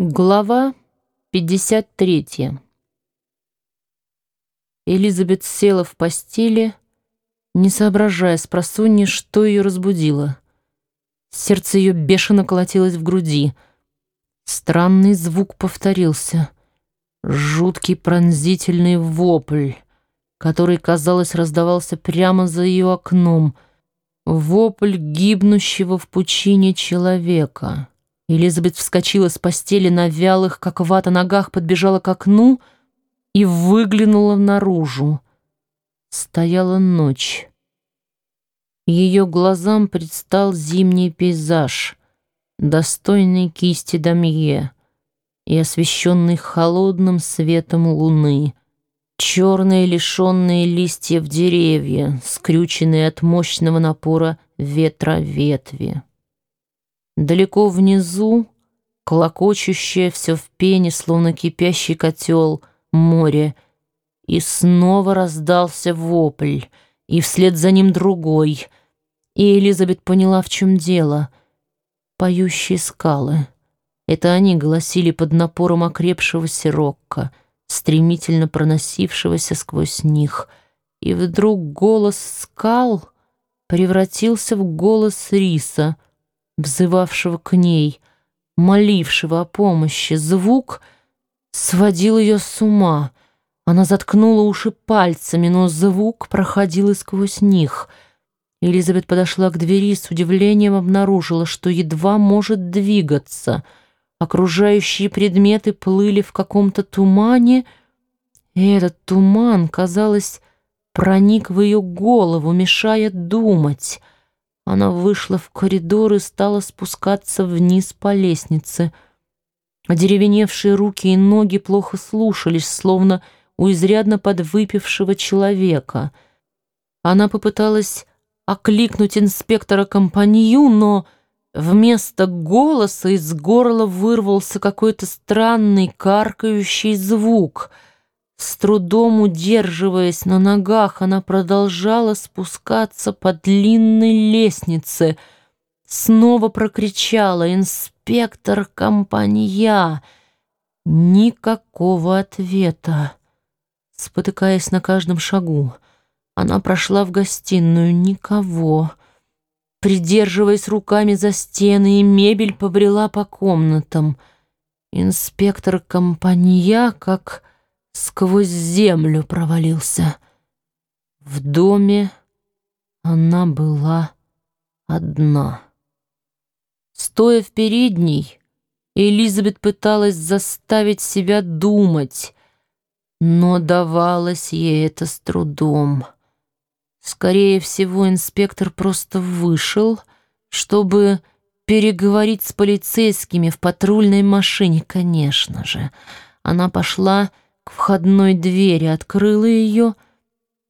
Глава 53 Элизабет села в постели, не соображая с просонья, что ее разбудило. Сердце ее бешено колотилось в груди. Странный звук повторился. Жуткий пронзительный вопль, который, казалось, раздавался прямо за ее окном. Вопль гибнущего в пучине человека. Элизабет вскочила с постели на вялых, как вата, ногах, подбежала к окну и выглянула наружу. Стояла ночь. Ее глазам предстал зимний пейзаж, достойный кисти Дамье и освещенный холодным светом луны. Черные лишенные листьев деревья, скрюченные от мощного напора ветра ветви. Далеко внизу, клокочущее все в пене, словно кипящий котел, море. И снова раздался вопль, и вслед за ним другой. И Элизабет поняла, в чем дело. Поющие скалы. Это они голосили под напором окрепшегося рокка, стремительно проносившегося сквозь них. И вдруг голос скал превратился в голос риса — взывавшего к ней, молившего о помощи. Звук сводил ее с ума. Она заткнула уши пальцами, но звук проходил и сквозь них. Элизабет подошла к двери с удивлением обнаружила, что едва может двигаться. Окружающие предметы плыли в каком-то тумане, и этот туман, казалось, проник в ее голову, мешая думать — она вышла в коридор и стала спускаться вниз по лестнице. Одеревеневшие руки и ноги плохо слушались, словно у изрядно подвыпившего человека. Она попыталась окликнуть инспектора компанию, но вместо голоса из горла вырвался какой-то странный каркающий звук — с трудом удерживаясь на ногах, она продолжала спускаться по длинной лестнице. Снова прокричала «Инспектор компания!» Никакого ответа. Спотыкаясь на каждом шагу, она прошла в гостиную. Никого. Придерживаясь руками за стены и мебель, побрела по комнатам. Инспектор компания, как сквозь землю провалился. В доме она была одна. Стоя в передней, Элизабет пыталась заставить себя думать, но давалось ей это с трудом. Скорее всего, инспектор просто вышел, чтобы переговорить с полицейскими в патрульной машине, конечно же. Она пошла к входной двери, открыла ее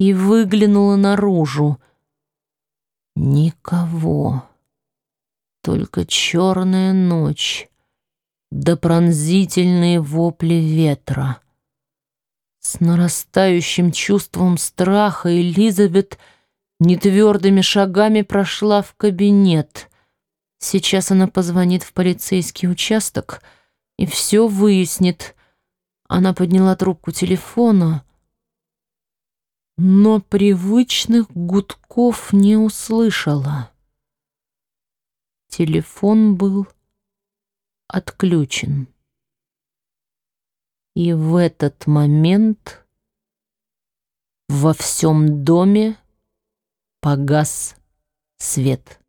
и выглянула наружу. Никого. Только черная ночь, да пронзительные вопли ветра. С нарастающим чувством страха Элизабет нетвердыми шагами прошла в кабинет. Сейчас она позвонит в полицейский участок и все выяснит, она подняла трубку телефона, но привычных гудков не услышала. Телефон был отключен. И в этот момент во всем доме погас свет.